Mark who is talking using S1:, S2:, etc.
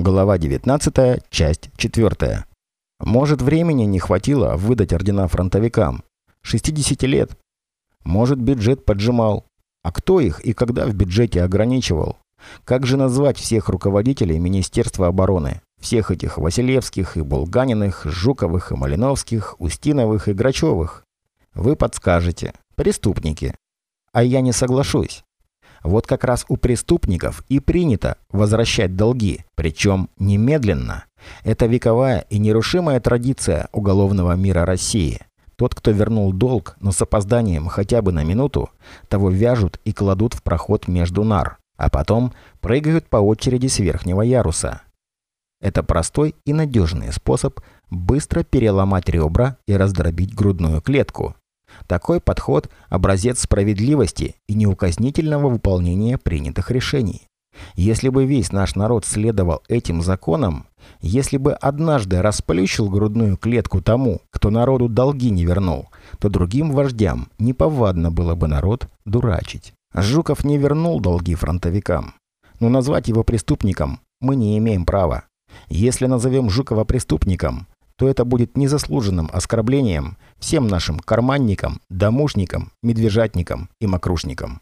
S1: Глава 19, часть 4. Может, времени не хватило выдать ордена фронтовикам. 60 лет. Может, бюджет поджимал. А кто их и когда в бюджете ограничивал? Как же назвать всех руководителей Министерства обороны? Всех этих Василевских и Булганиных, Жуковых и Малиновских, Устиновых и Грачевых? Вы подскажете. Преступники. А я не соглашусь. Вот как раз у преступников и принято возвращать долги, причем немедленно. Это вековая и нерушимая традиция уголовного мира России. Тот, кто вернул долг, но с опозданием хотя бы на минуту, того вяжут и кладут в проход между нар, а потом прыгают по очереди с верхнего яруса. Это простой и надежный способ быстро переломать ребра и раздробить грудную клетку, такой подход – образец справедливости и неуказнительного выполнения принятых решений. Если бы весь наш народ следовал этим законам, если бы однажды расплющил грудную клетку тому, кто народу долги не вернул, то другим вождям неповадно было бы народ дурачить. Жуков не вернул долги фронтовикам. Но назвать его преступником мы не имеем права. Если назовем Жукова преступником, то это будет незаслуженным оскорблением всем нашим карманникам, домушникам, медвежатникам и мокрушникам.